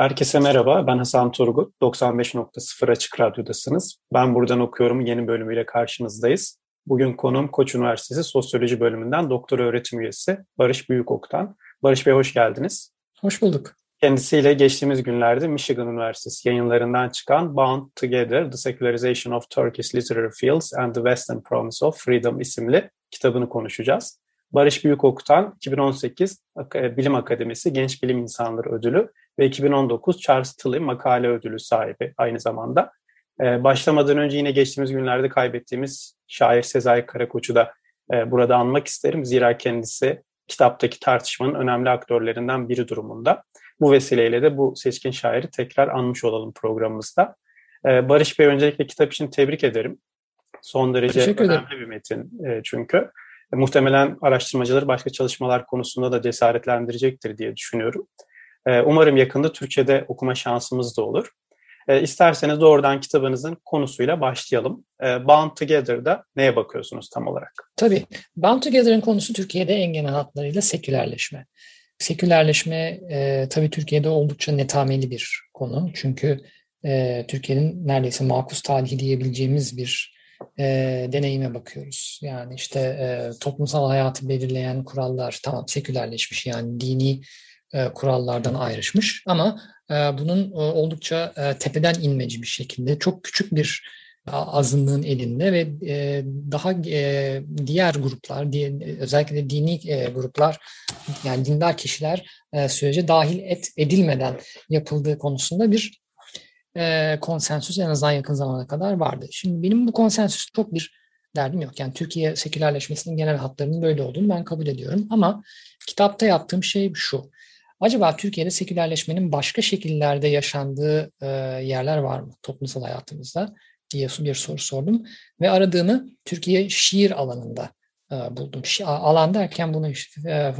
Herkese merhaba, ben Hasan Turgut. 95.0 Açık Radyo'dasınız. Ben buradan okuyorum yeni bölümüyle karşınızdayız. Bugün konuğum Koç Üniversitesi Sosyoloji Bölümünden doktor öğretim üyesi Barış Büyükok'tan. Barış Bey hoş geldiniz. Hoş bulduk. Kendisiyle geçtiğimiz günlerde Michigan Üniversitesi yayınlarından çıkan Bound Together, The Secularization of Turkish Literary Fields and the Western Promise of Freedom isimli kitabını konuşacağız. Barış Büyükok'tan 2018 Bilim Akademisi Genç Bilim İnsanları Ödülü ve 2019 Charles Tilly Makale Ödülü sahibi aynı zamanda. Ee, başlamadan önce yine geçtiğimiz günlerde kaybettiğimiz şair Sezai Karakoç'u da e, burada anmak isterim. Zira kendisi kitaptaki tartışmanın önemli aktörlerinden biri durumunda. Bu vesileyle de bu seçkin şairi tekrar anmış olalım programımızda. Ee, Barış Bey öncelikle kitap için tebrik ederim. Son derece önemli bir metin e, çünkü. E, muhtemelen araştırmacıları başka çalışmalar konusunda da cesaretlendirecektir diye düşünüyorum. E, umarım yakında Türkçe'de okuma şansımız da olur. E, isterseniz doğrudan kitabınızın konusuyla başlayalım. E, Bound Together'da neye bakıyorsunuz tam olarak? Tabii. Bound Together'ın konusu Türkiye'de en genel hatlarıyla sekülerleşme. Sekülerleşme e, tabii Türkiye'de oldukça netameli bir konu. Çünkü e, Türkiye'nin neredeyse makus tarihi diyebileceğimiz bir e, deneyime bakıyoruz. Yani işte e, toplumsal hayatı belirleyen kurallar tamam sekülerleşmiş yani dini kurallardan ayrışmış ama e, bunun e, oldukça e, tepeden inmeci bir şekilde çok küçük bir azınlığın elinde ve e, daha e, diğer gruplar, özellikle dini e, gruplar, yani dindar kişiler e, sürece dahil et, edilmeden yapıldığı konusunda bir e, konsensüs en azından yakın zamana kadar vardı. Şimdi benim bu konsensüs çok bir derdim yok. Yani Türkiye sekülerleşmesinin genel hatlarının böyle olduğunu ben kabul ediyorum. Ama kitapta yaptığım şey şu. Acaba Türkiye'de sekülerleşmenin başka şekillerde yaşandığı e, yerler var mı toplumsal hayatımızda diye bir soru sordum. Ve aradığımı Türkiye şiir alanında e, buldum. Alan derken bunu işte, e,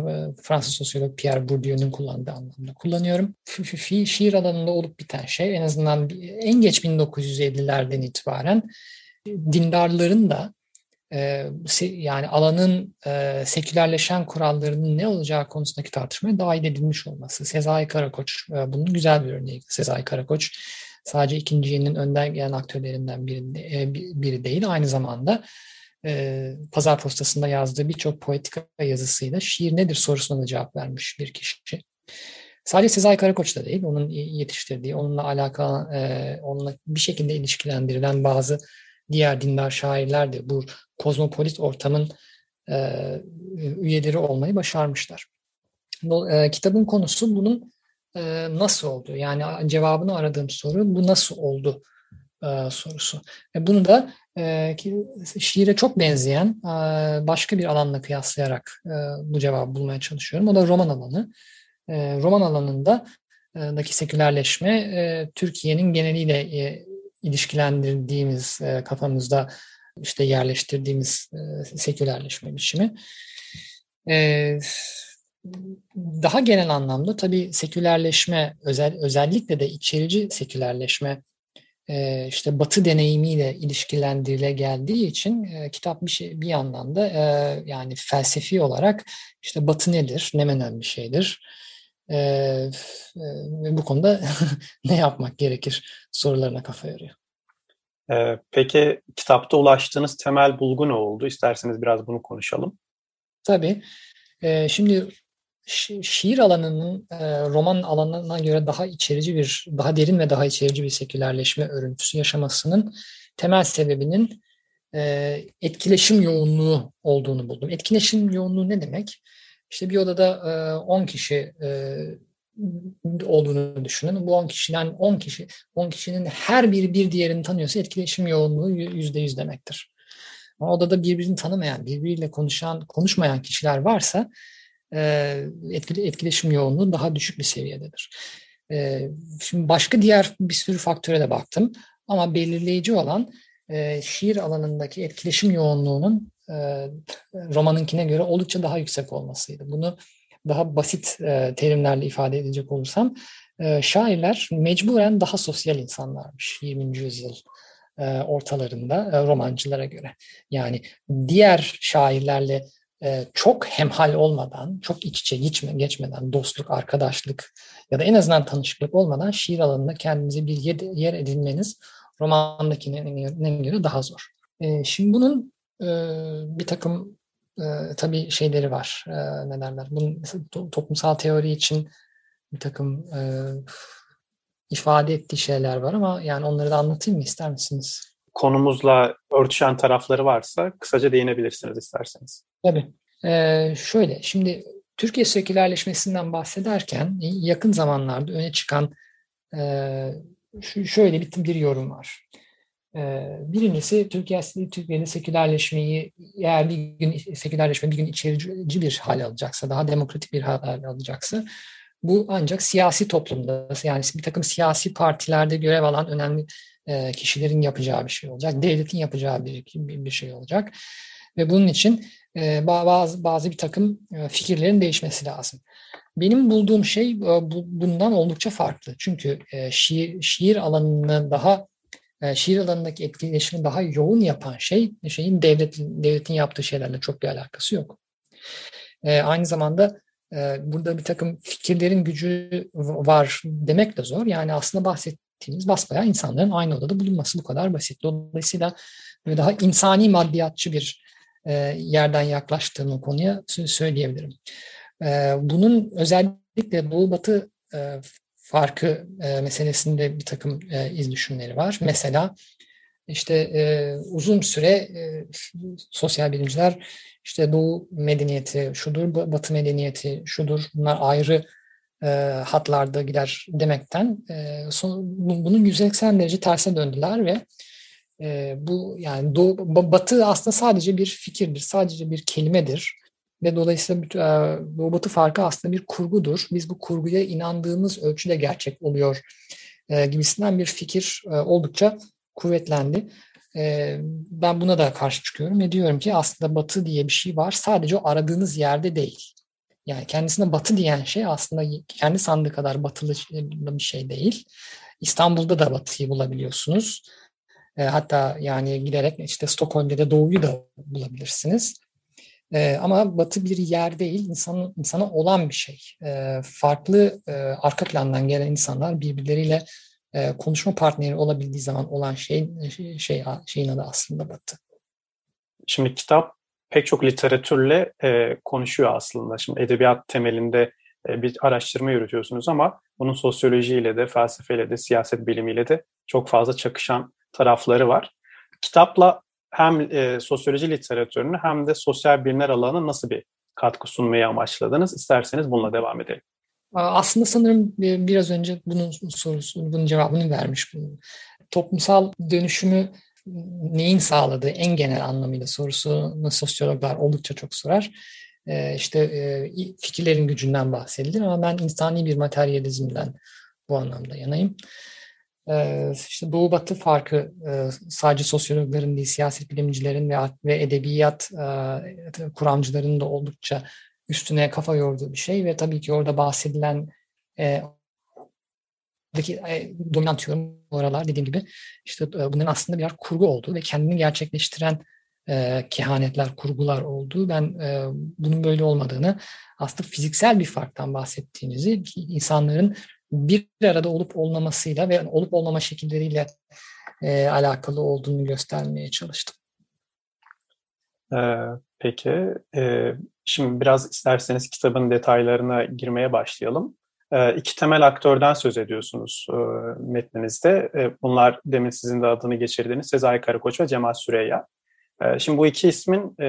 Fransız sosyolog Pierre Bourdieu'nun kullandığı anlamda kullanıyorum. Şiir alanında olup biten şey en azından en geç 1950'lerden itibaren dindarların da yani alanın e, sekülerleşen kurallarının ne olacağı konusundaki tartışmaya dahil edilmiş olması. Sezai Karakoç e, bunun güzel bir örneği. Sezai Karakoç sadece ikinci yeninin önden gelen aktörlerinden biri, e, biri değil. Aynı zamanda Pazar Postası'nda yazdığı birçok poetika yazısıyla şiir nedir sorusuna da cevap vermiş bir kişi. Sadece Sezai Karakoç da değil, onun yetiştirdiği, onunla alakalı, onunla bir şekilde ilişkilendirilen bazı diğer dindar şairler de bu kozmopolit ortamın e, üyeleri olmayı başarmışlar. Bu, e, kitabın konusu bunun e, nasıl oldu? Yani cevabını aradığım soru bu nasıl oldu e, sorusu. E, bunu da e, şiire çok benzeyen e, başka bir alanla kıyaslayarak e, bu cevabı bulmaya çalışıyorum. O da roman alanı. E, roman alanında e, daki sekülerleşme e, Türkiye'nin geneliyle e, ilişkilendirdiğimiz e, kafamızda işte yerleştirdiğimiz e, sekülerleşme biçimi. E, daha genel anlamda tabii sekülerleşme özel özellikle de içerici sekülerleşme e, işte Batı deneyimiyle ilişkilendirile geldiği için e, kitap bir şey bir yandan da e, yani felsefi olarak işte Batı nedir, ne menen bir şeydir. E, e, bu konuda ne yapmak gerekir sorularına kafa yoruyor. Peki kitapta ulaştığınız temel bulgu ne oldu? İsterseniz biraz bunu konuşalım. Tabii. Ee, şimdi şi şiir alanının e, roman alanına göre daha içerici bir, daha derin ve daha içerici bir sekülerleşme örüntüsü yaşamasının temel sebebinin e, etkileşim yoğunluğu olduğunu buldum. Etkileşim yoğunluğu ne demek? İşte bir odada 10 e, kişi e, olduğunu düşünün. Bu 10 kişiden 10 kişi 10 kişinin her biri bir diğerini tanıyorsa etkileşim yoğunluğu yüzde yüz demektir. Ama odada birbirini tanımayan, birbiriyle konuşan, konuşmayan kişiler varsa e, etkili, etkileşim yoğunluğu daha düşük bir seviyededir. Şimdi başka diğer bir sürü faktöre de baktım ama belirleyici olan şiir alanındaki etkileşim yoğunluğunun e, romanınkine göre oldukça daha yüksek olmasıydı. Bunu daha basit e, terimlerle ifade edecek olursam e, şairler mecburen daha sosyal insanlarmış 20. yüzyıl e, ortalarında romancılara göre. Yani diğer şairlerle çok hemhal olmadan, çok iç içe geçme, geçmeden, dostluk, arkadaşlık ya da en azından tanışıklık olmadan şiir alanında kendinize bir yer, edinmeniz romandakine göre daha zor. Şimdi bunun bir takım e, tabii şeyleri var. E, ne derler? Bunun toplumsal teori için bir takım e, ifade ettiği şeyler var ama yani onları da anlatayım mı ister misiniz? Konumuzla örtüşen tarafları varsa kısaca değinebilirsiniz isterseniz. Tabii. Ee, şöyle, şimdi Türkiye sekülerleşmesinden bahsederken yakın zamanlarda öne çıkan e, şöyle bir, bir yorum var. Birincisi Türkiye Türkiye'de sekülerleşmeyi eğer bir gün sekülerleşme bir gün içerici bir hal alacaksa, daha demokratik bir hal alacaksa bu ancak siyasi toplumda yani bir takım siyasi partilerde görev alan önemli kişilerin yapacağı bir şey olacak. Devletin yapacağı bir, bir şey olacak. Ve bunun için bazı bazı bir takım fikirlerin değişmesi lazım. Benim bulduğum şey bundan oldukça farklı. Çünkü şiir, şiir alanını daha şiir alanındaki etkileşimi daha yoğun yapan şey şeyin devletin devletin yaptığı şeylerle çok bir alakası yok. Aynı zamanda burada bir takım fikirlerin gücü var demek de zor. Yani aslında bahsettiğimiz basbayağı insanların aynı odada bulunması bu kadar basit. Dolayısıyla daha insani maddiyatçı bir yerden yaklaştığımı konuya söyleyebilirim. Bunun özellikle Doğu Batı farkı meselesinde bir takım iz düşümleri var. Mesela işte uzun süre sosyal bilimciler işte Doğu medeniyeti şudur, Batı medeniyeti şudur, bunlar ayrı e, hatlarda gider demekten e, son, bunun 180 derece terse döndüler ve e, bu yani Doğu, Batı aslında sadece bir fikirdir, sadece bir kelimedir ve dolayısıyla Doğu Batı farkı aslında bir kurgudur. Biz bu kurguya inandığımız ölçüde gerçek oluyor gibisinden bir fikir oldukça kuvvetlendi. Ben buna da karşı çıkıyorum ve diyorum ki aslında batı diye bir şey var. Sadece o aradığınız yerde değil. Yani kendisine batı diyen şey aslında kendi sandığı kadar batılı bir şey değil. İstanbul'da da batıyı bulabiliyorsunuz. Hatta yani giderek işte Stockholm'de de doğuyu da bulabilirsiniz. E, ama batı bir yer değil, insan, insana olan bir şey. E, farklı e, arka plandan gelen insanlar birbirleriyle e, konuşma partneri olabildiği zaman olan şey, şey şeyin adı aslında Batı. Şimdi kitap pek çok literatürle e, konuşuyor aslında. Şimdi edebiyat temelinde e, bir araştırma yürütüyorsunuz ama bunun sosyolojiyle de, felsefeyle de, siyaset bilimiyle de çok fazla çakışan tarafları var. Kitapla hem e, sosyoloji literatürünü hem de sosyal bilimler alanına nasıl bir katkı sunmayı amaçladınız? İsterseniz bununla devam edelim. Aslında sanırım biraz önce bunun sorusu, bunun cevabını vermiş. Toplumsal dönüşümü neyin sağladığı en genel anlamıyla sorusunu sosyologlar oldukça çok sorar. İşte fikirlerin gücünden bahsedilir ama ben insani bir materyalizmden bu anlamda yanayım. İşte Doğu Batı farkı sadece sosyologların değil, siyaset bilimcilerin ve, ve edebiyat kuramcıların da oldukça üstüne kafa yorduğu bir şey ve tabii ki orada bahsedilen e, e, dominant yorum oralar dediğim gibi işte e, bunların aslında birer kurgu olduğu ve kendini gerçekleştiren e, kehanetler, kurgular olduğu ben e, bunun böyle olmadığını aslında fiziksel bir farktan bahsettiğinizi insanların bir arada olup olmamasıyla ve olup olmama şekilleriyle e, alakalı olduğunu göstermeye çalıştım. Ee, peki, e, Şimdi biraz isterseniz kitabın detaylarına girmeye başlayalım. E, iki temel aktörden söz ediyorsunuz e, metninizde. E, bunlar demin sizin de adını geçirdiğiniz Sezai Karakoç ve Cemal Süreyya. E, şimdi bu iki ismin e,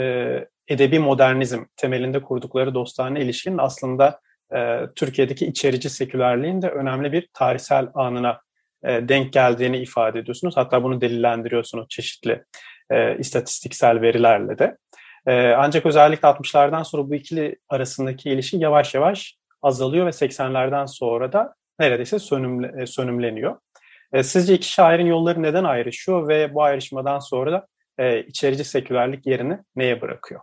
edebi modernizm temelinde kurdukları dostane ilişkinin aslında e, Türkiye'deki içerici sekülerliğin de önemli bir tarihsel anına e, denk geldiğini ifade ediyorsunuz. Hatta bunu delillendiriyorsunuz çeşitli e, istatistiksel verilerle de. Ancak özellikle 60'lardan sonra bu ikili arasındaki ilişki yavaş yavaş azalıyor ve 80'lerden sonra da neredeyse sönümle, sönümleniyor. Sizce iki şairin yolları neden ayrışıyor ve bu ayrışmadan sonra da e, içerici sekülerlik yerini neye bırakıyor?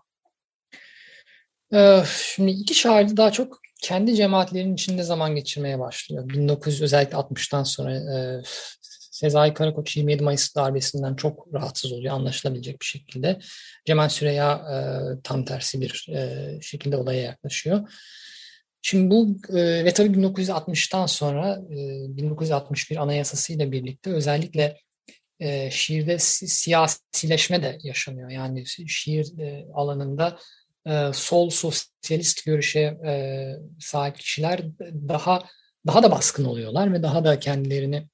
Ee, şimdi iki şair daha çok kendi cemaatlerinin içinde zaman geçirmeye başlıyor. 1900 özellikle 60'tan sonra e, Sezai Karakoç 27 Mayıs darbesinden çok rahatsız oluyor anlaşılabilecek bir şekilde. Cemal Süreya e, tam tersi bir e, şekilde olaya yaklaşıyor. Şimdi bu e, ve tabii 1960'tan sonra e, 1961 Anayasası ile birlikte özellikle e, şiirde siyasileşme de yaşanıyor. Yani şiir e, alanında e, sol sosyalist görüşe e, sahip kişiler daha daha da baskın oluyorlar ve daha da kendilerini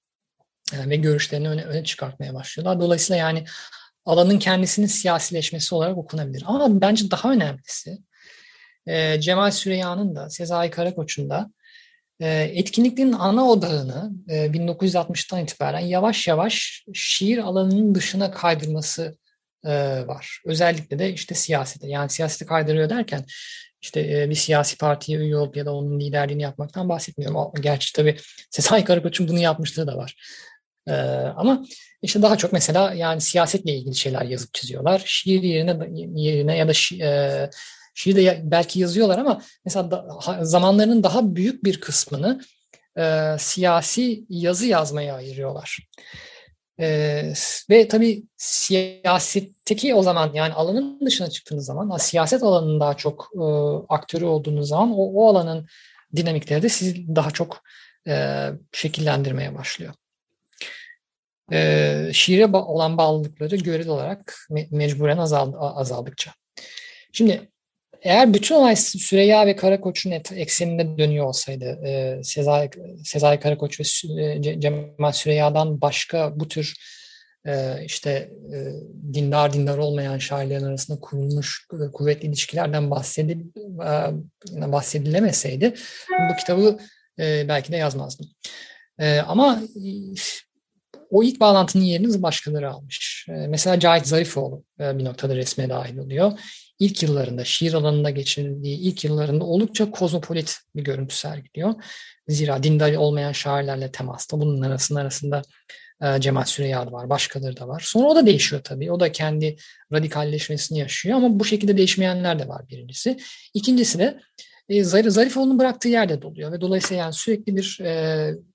e, ve görüşlerini öne, öne çıkartmaya başlıyorlar. Dolayısıyla yani alanın kendisinin siyasileşmesi olarak okunabilir. Ama bence daha önemlisi e, Cemal Süreyya'nın da Sezai Karakoç'un da etkinliklerin ana odağını e, 1960'tan itibaren yavaş yavaş şiir alanının dışına kaydırması e, var. Özellikle de işte siyasete. Yani siyasete kaydırıyor derken işte e, bir siyasi partiye üye olup ya da onun liderliğini yapmaktan bahsetmiyorum. Gerçi tabii Sezai Karakoç'un bunu yapmışlığı da var. Ee, ama işte daha çok mesela yani siyasetle ilgili şeyler yazıp çiziyorlar. Şiir yerine yerine ya da şi, e, şiir de belki yazıyorlar ama mesela da, zamanlarının daha büyük bir kısmını e, siyasi yazı yazmaya ayırıyorlar. Ee, ve tabii siyasetteki o zaman yani alanın dışına çıktığınız zaman siyaset alanının daha çok e, aktörü olduğunuz zaman o, o alanın dinamikleri de sizi daha çok e, şekillendirmeye başlıyor e, şiire ba- olan bağlılıkları göreli olarak me- mecburen azaldı, azaldıkça. Şimdi eğer bütün olay Süreyya ve Karakoç'un ekseninde dönüyor olsaydı e, Sezai, Sezai Karakoç ve e, Cemal Süreyya'dan başka bu tür e, işte e, dindar dindar olmayan şairlerin arasında kurulmuş e, kuvvetli ilişkilerden bahsedil, e, bahsedilemeseydi bu kitabı e, belki de yazmazdım. E, ama o ilk bağlantının yerini başkaları almış. Ee, mesela Cahit Zarifoğlu e, bir noktada resme dahil oluyor. İlk yıllarında, şiir alanında geçirildiği ilk yıllarında oldukça kozmopolit bir görüntü sergiliyor. Zira dindar olmayan şairlerle temasta. Bunun arasında arasında e, Cemal Süreyya var, başkaları da var. Sonra o da değişiyor tabii. O da kendi radikalleşmesini yaşıyor ama bu şekilde değişmeyenler de var birincisi. İkincisi de e, Zarifoğlu'nun bıraktığı yerde doluyor ve dolayısıyla yani sürekli bir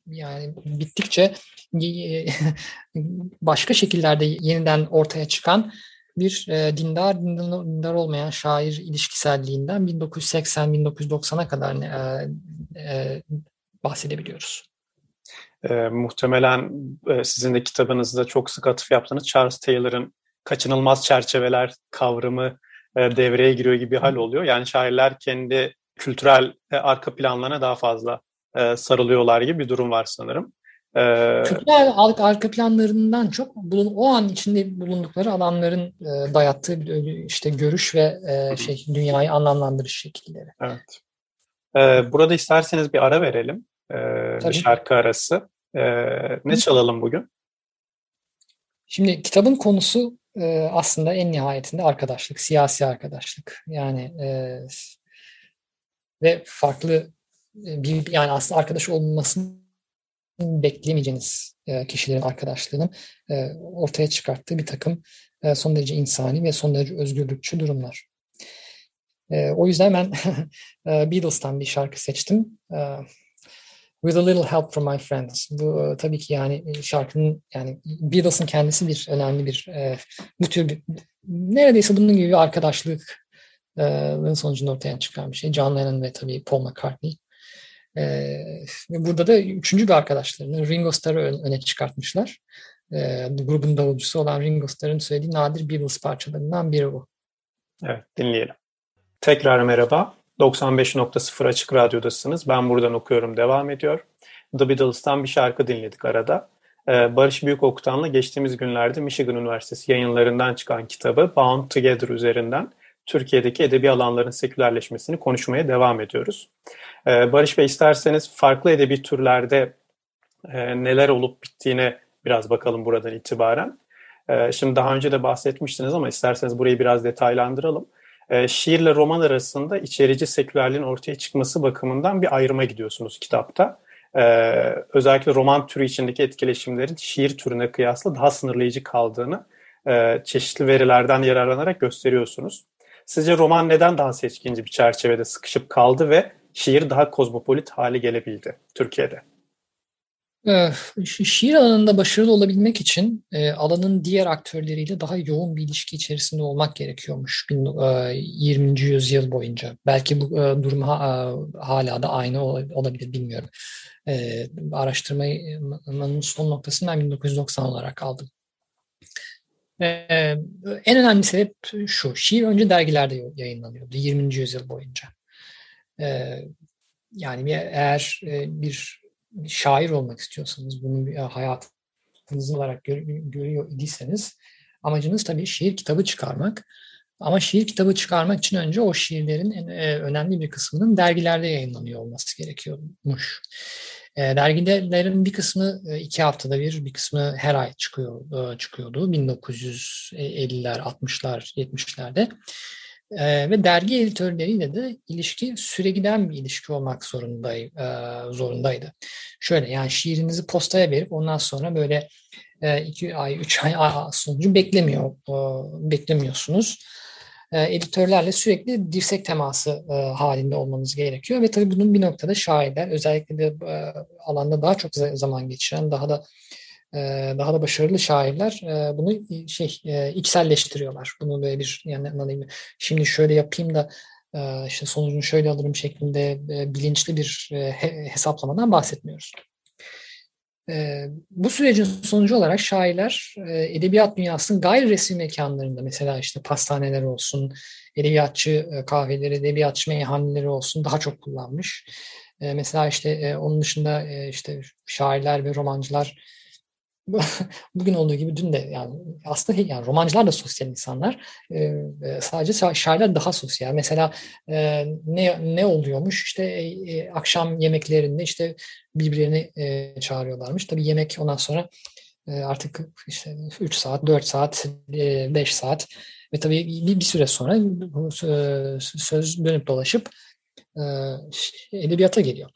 yani bittikçe başka şekillerde yeniden ortaya çıkan bir e, dindar, dindar olmayan şair ilişkiselliğinden 1980-1990'a kadar e, e, bahsedebiliyoruz. E, muhtemelen e, sizin de kitabınızda çok sık atıf yaptığınız Charles Taylor'ın kaçınılmaz çerçeveler kavramı e, devreye giriyor gibi bir hal oluyor. Yani şairler kendi kültürel e, arka planlarına daha fazla e, sarılıyorlar gibi bir durum var sanırım. Ee, Kültürel arka planlarından çok bulun, o an içinde bulundukları alanların e, dayattığı bir işte görüş ve e, şey dünyayı anlamlandırış şekilleri. Evet. Ee, burada isterseniz bir ara verelim. Ee, bir şarkı arası. Ee, ne çalalım bugün? Şimdi kitabın konusu e, aslında en nihayetinde arkadaşlık, siyasi arkadaşlık. Yani e, ve farklı e, bir yani aslında arkadaş olmasının beklemeyeceğiniz e, kişilerin arkadaşlığının e, ortaya çıkarttığı bir takım e, son derece insani ve son derece özgürlükçü durumlar. O yüzden ben Beatles'tan bir şarkı seçtim. With a little help from my friends. Bu tabii ki yani şarkının yani Beatles'ın kendisi bir önemli bir bu tür bir neredeyse bunun gibi bir arkadaşlık sonucunda ortaya çıkan bir şey. John Lennon ve tabii Paul McCartney. E, burada da üçüncü bir arkadaşlarını Ringo Starr'ı öne çıkartmışlar. E, grubun davulcusu olan Ringo Starr'ın söylediği nadir Beatles parçalarından biri bu. Evet dinleyelim. Tekrar merhaba. 95.0 Açık Radyo'dasınız. Ben buradan okuyorum devam ediyor. The Beatles'tan bir şarkı dinledik arada. Barış Büyükoktan'la geçtiğimiz günlerde Michigan Üniversitesi yayınlarından çıkan kitabı Bound Together üzerinden Türkiye'deki edebi alanların sekülerleşmesini konuşmaya devam ediyoruz. Ee, Barış Bey isterseniz farklı edebi türlerde e, neler olup bittiğine biraz bakalım buradan itibaren. E, şimdi daha önce de bahsetmiştiniz ama isterseniz burayı biraz detaylandıralım. E, şiirle roman arasında içerici sekülerliğin ortaya çıkması bakımından bir ayrıma gidiyorsunuz kitapta. Özellikle roman türü içindeki etkileşimlerin şiir türüne kıyasla daha sınırlayıcı kaldığını e, çeşitli verilerden yararlanarak gösteriyorsunuz. Sizce roman neden daha seçkinci bir çerçevede sıkışıp kaldı ve şiir daha kozmopolit hale gelebildi Türkiye'de? Şiir alanında başarılı olabilmek için e, alanın diğer aktörleriyle daha yoğun bir ilişki içerisinde olmak gerekiyormuş 20. E, yüzyıl boyunca. Belki bu e, durum hala da aynı olabilir bilmiyorum. Araştırmanın son noktasını ben 1990 olarak aldım. En önemli sebep şu, şiir önce dergilerde yayınlanıyordu 20. yüzyıl boyunca. Yani eğer bir şair olmak istiyorsanız, bunu bir hayatınız olarak gör, görüyor idiyseniz amacınız tabii şiir kitabı çıkarmak. Ama şiir kitabı çıkarmak için önce o şiirlerin en e, önemli bir kısmının dergilerde yayınlanıyor olması gerekiyormuş. E, dergilerin bir kısmı e, iki haftada bir, bir kısmı her ay çıkıyor e, çıkıyordu 1950'ler, 60'lar, 70'lerde. E, ve dergi editörleriyle de ilişki süregiden bir ilişki olmak zorunday, e, zorundaydı. Şöyle yani şiirinizi postaya verip ondan sonra böyle e, iki ay, üç ay sonucu beklemiyor, e, beklemiyorsunuz. E, editörlerle sürekli dirsek teması e, halinde olmanız gerekiyor ve tabii bunun bir noktada şairler özellikle de e, alanda daha çok zaman geçiren, daha da daha da başarılı şairler bunu şey içselleştiriyorlar. Bunu böyle bir yani anlayayım. Şimdi şöyle yapayım da işte sonucunu şöyle alırım şeklinde bilinçli bir hesaplamadan bahsetmiyoruz. Bu sürecin sonucu olarak şairler edebiyat dünyasının gayri resmi mekanlarında mesela işte pastaneler olsun, edebiyatçı kahveleri, edebiyatçı meyhaneleri olsun daha çok kullanmış. Mesela işte onun dışında işte şairler ve romancılar bugün olduğu gibi dün de yani aslında yani romancılar da sosyal insanlar. E, sadece şairler daha sosyal. Mesela e, ne ne oluyormuş? İşte e, akşam yemeklerinde işte birbirlerini e, çağırıyorlarmış. Tabii yemek ondan sonra e, artık işte 3 saat, 4 saat, e, 5 saat ve tabii bir, bir süre sonra söz dönüp dolaşıp e, edebiyata geliyor.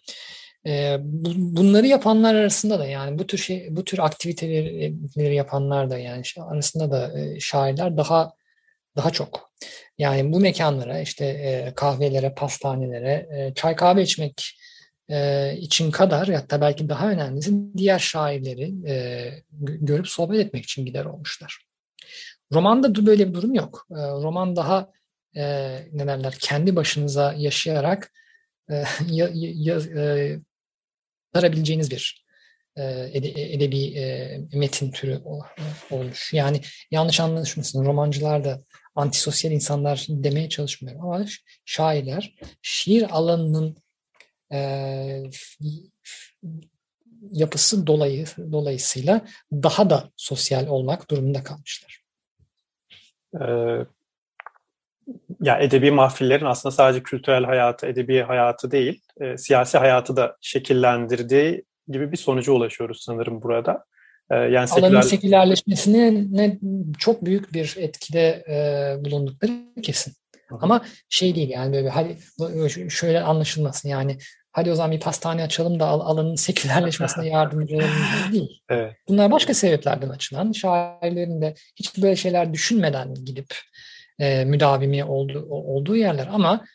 E, bu, bunları yapanlar arasında da yani bu tür şey bu tür aktiviteleri yapanlar da yani arasında da e, şairler daha daha çok. Yani bu mekanlara işte e, kahvelere, pastanelere, e, çay kahve içmek e, için kadar hatta belki daha önemlisi diğer şairleri e, görüp sohbet etmek için gider olmuşlar. Romanda böyle bir durum yok. E, roman daha e, ne derler kendi başınıza yaşayarak e, ya, ya, e, aktarabileceğiniz bir e, edebi e, metin türü olmuş. Yani yanlış anlaşılmasın romancılar da antisosyal insanlar demeye çalışmıyorum ama şairler şiir alanının e, yapısı dolayı dolayısıyla daha da sosyal olmak durumunda kalmışlar. Ya edebi mahfillerin aslında sadece kültürel hayatı, edebi hayatı değil, e, siyasi hayatı da şekillendirdiği gibi bir sonuca ulaşıyoruz sanırım burada. E, yani seküler... Alanın sekülerleşmesine ne çok büyük bir etkide e, bulundukları kesin. Hı. Ama şey değil yani böyle hadi şöyle anlaşılmasın yani hadi o zaman bir pastane açalım da alanın sekülerleşmesine yardımcı olalım değil. Evet. Bunlar başka sebeplerden açılan şairlerin de hiç böyle şeyler düşünmeden gidip e, müdavimi olduğu, olduğu yerler ama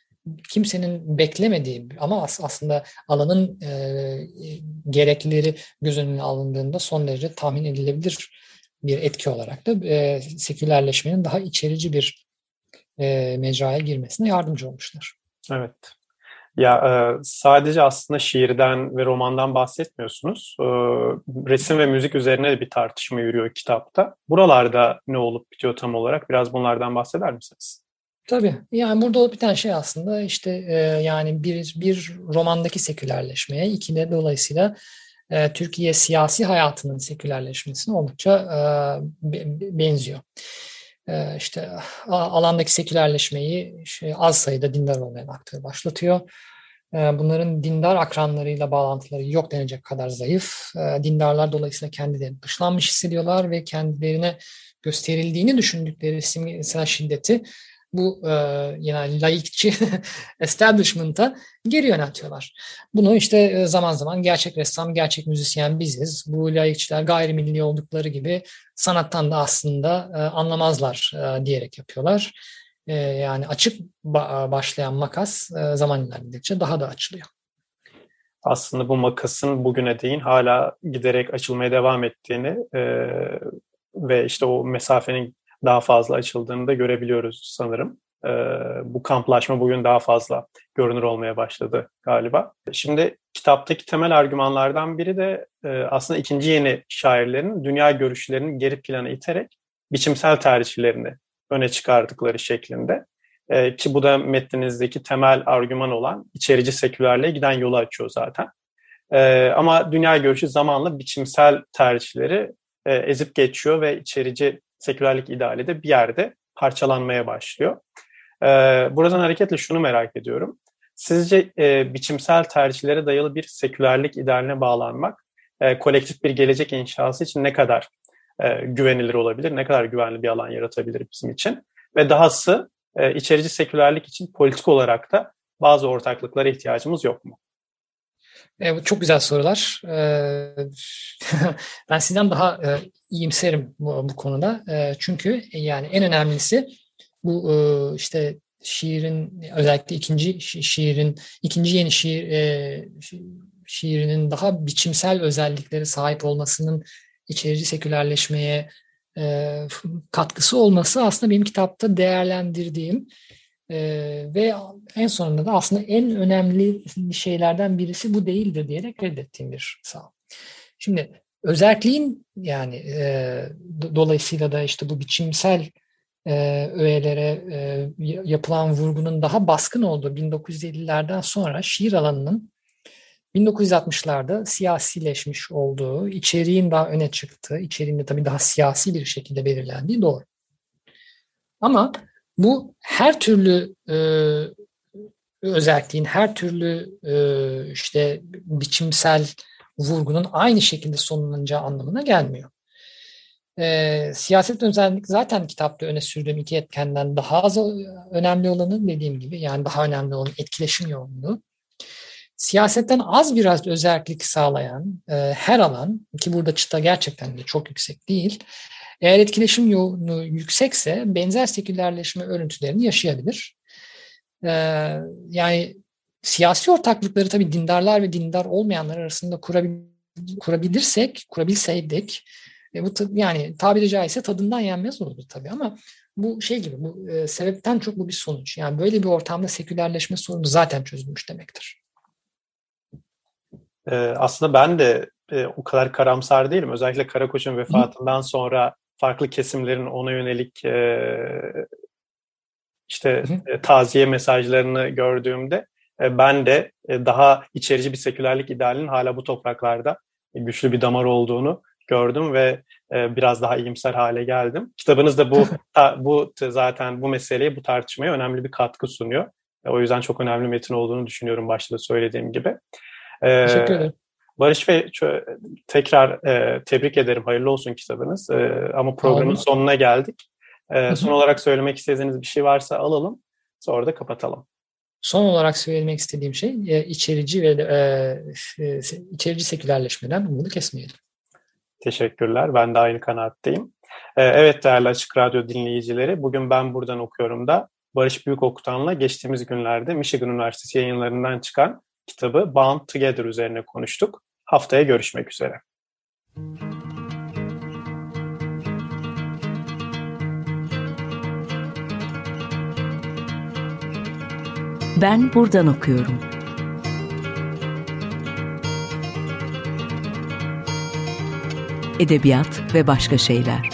kimsenin beklemediği ama aslında alanın e, gereklileri göz önüne alındığında son derece tahmin edilebilir bir etki olarak da e, sekülerleşmenin daha içerici bir e, mecraya girmesine yardımcı olmuşlar. Evet. Ya e, sadece aslında şiirden ve romandan bahsetmiyorsunuz. E, resim ve müzik üzerine de bir tartışma yürüyor kitapta. Buralarda ne olup bitiyor tam olarak? Biraz bunlardan bahseder misiniz? Tabii. Yani burada olup biten şey aslında işte e, yani bir, bir romandaki sekülerleşmeye, iki de dolayısıyla Türkiye siyasi hayatının sekülerleşmesine oldukça benziyor. İşte alandaki sekülerleşmeyi az sayıda dindar olmayan aktör başlatıyor. bunların dindar akranlarıyla bağlantıları yok denecek kadar zayıf. Dindarlar dolayısıyla kendilerini dışlanmış hissediyorlar ve kendilerine gösterildiğini düşündükleri simgesel şiddeti bu e, yani laikçi establishment'a geri yöneltiyorlar. Bunu işte e, zaman zaman gerçek ressam, gerçek müzisyen biziz. Bu laikçiler gayrimilli oldukları gibi sanattan da aslında e, anlamazlar e, diyerek yapıyorlar. E, yani açık ba- başlayan makas e, zaman ilerledikçe daha da açılıyor. Aslında bu makasın bugüne değin hala giderek açılmaya devam ettiğini e, ve işte o mesafenin daha fazla açıldığını da görebiliyoruz sanırım. E, bu kamplaşma bugün daha fazla görünür olmaya başladı galiba. Şimdi kitaptaki temel argümanlardan biri de e, aslında ikinci yeni şairlerin dünya görüşlerini geri plana iterek biçimsel tercihlerini öne çıkardıkları şeklinde. E, ki bu da metninizdeki temel argüman olan içerici sekülerliğe giden yolu açıyor zaten. E, ama dünya görüşü zamanla biçimsel tercihleri e, ezip geçiyor ve içerici sekülerlik ideali de bir yerde parçalanmaya başlıyor. E, buradan hareketle şunu merak ediyorum. Sizce e, biçimsel tercihlere dayalı bir sekülerlik idealine bağlanmak e, kolektif bir gelecek inşası için ne kadar e, güvenilir olabilir, ne kadar güvenli bir alan yaratabilir bizim için? Ve dahası e, içerici sekülerlik için politik olarak da bazı ortaklıklara ihtiyacımız yok mu? E, çok güzel sorular. E, ben sizden daha e, iyimserim bu, bu konuda. E, çünkü yani en önemlisi bu e, işte şiirin özellikle ikinci şiirin ikinci yeni şiir e, şiirinin daha biçimsel özellikleri sahip olmasının içerici sekülerleşmeye e, katkısı olması aslında benim kitapta değerlendirdiğim ee, ve en sonunda da aslında en önemli şeylerden birisi bu değildir diyerek reddettiğim bir sağ. Şimdi özelliğin yani e, dolayısıyla da işte bu biçimsel e, öğelere e, yapılan vurgunun daha baskın olduğu 1950'lerden sonra şiir alanının 1960'larda siyasileşmiş olduğu, içeriğin daha öne çıktığı, içeriğinde tabii daha siyasi bir şekilde belirlendiği doğru. Ama bu her türlü e, özelliğin, her türlü e, işte biçimsel vurgunun aynı şekilde sonlanacağı anlamına gelmiyor. E, siyaset özellik zaten kitapta öne sürdüğüm iki etkenden daha az önemli olanı dediğim gibi yani daha önemli olan etkileşim yoğunluğu. Siyasetten az biraz özellik sağlayan e, her alan ki burada çıta gerçekten de çok yüksek değil eğer etkileşim yoğunluğu yüksekse benzer sekülerleşme örüntülerini yaşayabilir. Ee, yani siyasi ortaklıkları tabii dindarlar ve dindar olmayanlar arasında kurabil, kurabilirsek, kurabilseydik e, bu yani tabiri caizse tadından yenmez olurdu tabii ama bu şey gibi bu e, sebepten çok bu bir sonuç. Yani böyle bir ortamda sekülerleşme sorunu zaten çözülmüş demektir. Ee, aslında ben de e, o kadar karamsar değilim. Özellikle Karakoç'un vefatından sonra farklı kesimlerin ona yönelik e, işte e, taziye mesajlarını gördüğümde e, ben de e, daha içerici bir sekülerlik idealinin hala bu topraklarda e, güçlü bir damar olduğunu gördüm ve e, biraz daha iyimser hale geldim. Kitabınız da bu ta, bu zaten bu meseleye, bu tartışmaya önemli bir katkı sunuyor. E, o yüzden çok önemli metin olduğunu düşünüyorum başta da söylediğim gibi. E, Teşekkür ederim. Barış Bey tekrar e, tebrik ederim. Hayırlı olsun kitabınız. E, ama programın Abi. sonuna geldik. E, son olarak söylemek istediğiniz bir şey varsa alalım. Sonra da kapatalım. Son olarak söylemek istediğim şey e, içerici ve e, e, içerici sekülerleşmeden umudu kesmeyelim. Teşekkürler. Ben de aynı kanaatteyim. E, evet değerli Açık Radyo dinleyicileri. Bugün ben buradan okuyorum da Barış Büyükokutan'la geçtiğimiz günlerde Michigan Üniversitesi yayınlarından çıkan kitabı Bound Together üzerine konuştuk. Haftaya görüşmek üzere. Ben buradan okuyorum. Edebiyat ve başka şeyler.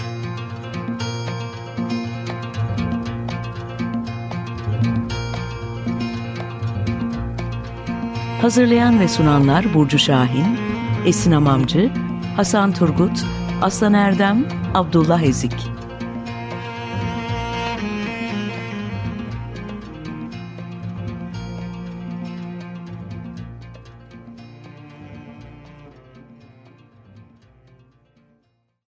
Hazırlayan ve sunanlar Burcu Şahin, Esin Amamcı, Hasan Turgut, Aslan Erdem, Abdullah Ezik.